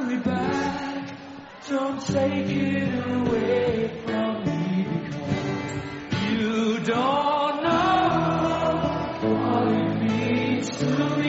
hurry back. Don't take it away from me because you don't know what it means to